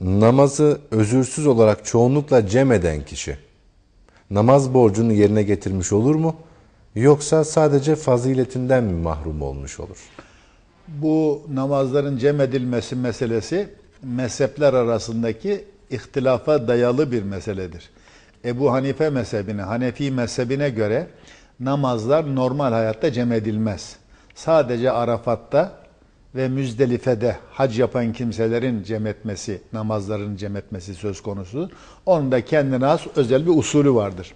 namazı özürsüz olarak çoğunlukla cem eden kişi namaz borcunu yerine getirmiş olur mu? Yoksa sadece faziletinden mi mahrum olmuş olur? Bu namazların cem edilmesi meselesi mezhepler arasındaki ihtilafa dayalı bir meseledir. Ebu Hanife mezhebine, Hanefi mezhebine göre namazlar normal hayatta cem edilmez. Sadece Arafat'ta ve Müzdelife'de hac yapan kimselerin cem etmesi, namazların cem etmesi söz konusu. Onun da kendine has özel bir usulü vardır.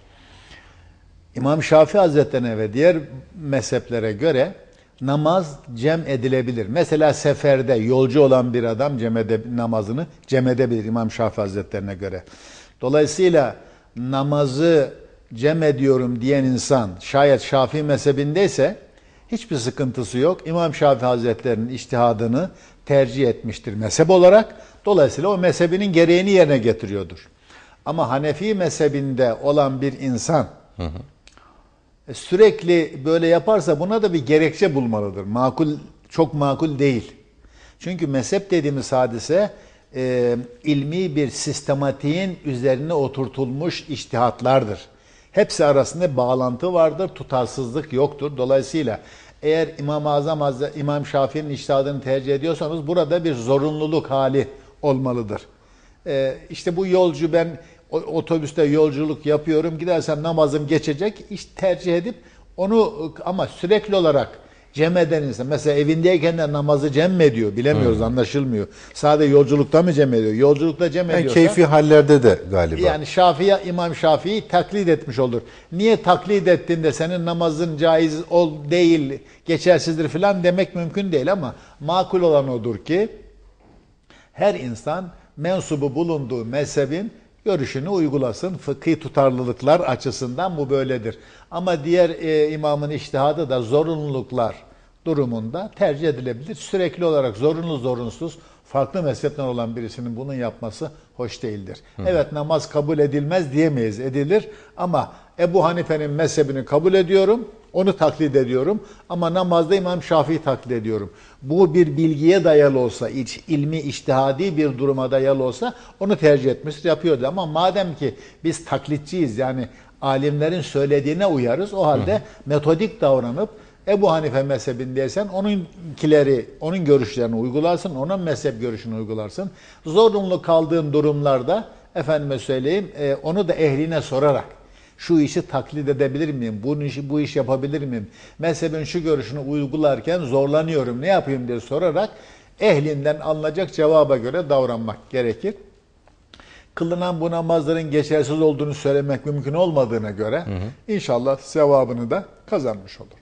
İmam Şafii Hazretlerine ve diğer mezheplere göre namaz cem edilebilir. Mesela seferde yolcu olan bir adam cem namazını cem edebilir İmam Şafii Hazretlerine göre. Dolayısıyla namazı cem ediyorum diyen insan şayet Şafii mezhebindeyse hiçbir sıkıntısı yok. İmam Şafii Hazretleri'nin iştihadını tercih etmiştir mezhep olarak. Dolayısıyla o mezhebinin gereğini yerine getiriyordur. Ama Hanefi mezhebinde olan bir insan hı hı. sürekli böyle yaparsa buna da bir gerekçe bulmalıdır. Makul, çok makul değil. Çünkü mezhep dediğimiz hadise e, ilmi bir sistematiğin üzerine oturtulmuş iştihatlardır. Hepsi arasında bağlantı vardır, tutarsızlık yoktur. Dolayısıyla eğer İmam-ı Azam Hazretleri, İmam Şafii'nin iştihadını tercih ediyorsanız burada bir zorunluluk hali olmalıdır. Ee, işte bu yolcu ben otobüste yolculuk yapıyorum, gidersem namazım geçecek, iş tercih edip onu ama sürekli olarak cem eden insan. Mesela evindeyken de namazı cem mi ediyor? Bilemiyoruz, hmm. anlaşılmıyor. Sadece yolculukta mı cem ediyor? Yolculukta cem ediyorsa... Yani keyfi hallerde de galiba. Yani Şafii, İmam Şafii taklit etmiş olur. Niye taklit ettiğinde senin namazın caiz ol değil, geçersizdir falan demek mümkün değil ama makul olan odur ki her insan mensubu bulunduğu mezhebin görüşünü uygulasın. Fıkhi tutarlılıklar açısından bu böyledir. Ama diğer e, imamın iştihadı da zorunluluklar durumunda tercih edilebilir. Sürekli olarak zorunlu zorunsuz farklı mezhepten olan birisinin bunun yapması hoş değildir. Hı. Evet namaz kabul edilmez diyemeyiz, edilir ama Ebu Hanife'nin mezhebini kabul ediyorum, onu taklit ediyorum ama namazda İmam Şafii taklit ediyorum. Bu bir bilgiye dayalı olsa, iç, ilmi, iştihadi bir duruma dayalı olsa onu tercih etmesi yapıyordu. Ama madem ki biz taklitçiyiz yani alimlerin söylediğine uyarız o halde hı. metodik davranıp Ebu Hanife mezhebindeysen onunkileri, onun görüşlerini uygularsın, onun mezhep görüşünü uygularsın. Zorunlu kaldığın durumlarda efendime söyleyeyim e, onu da ehline sorarak şu işi taklit edebilir miyim? Bu işi bu iş yapabilir miyim? Mezhebin şu görüşünü uygularken zorlanıyorum. Ne yapayım diye sorarak ehlinden alınacak cevaba göre davranmak gerekir. Kılınan bu namazların geçersiz olduğunu söylemek mümkün olmadığına göre hı hı. inşallah sevabını da kazanmış olur.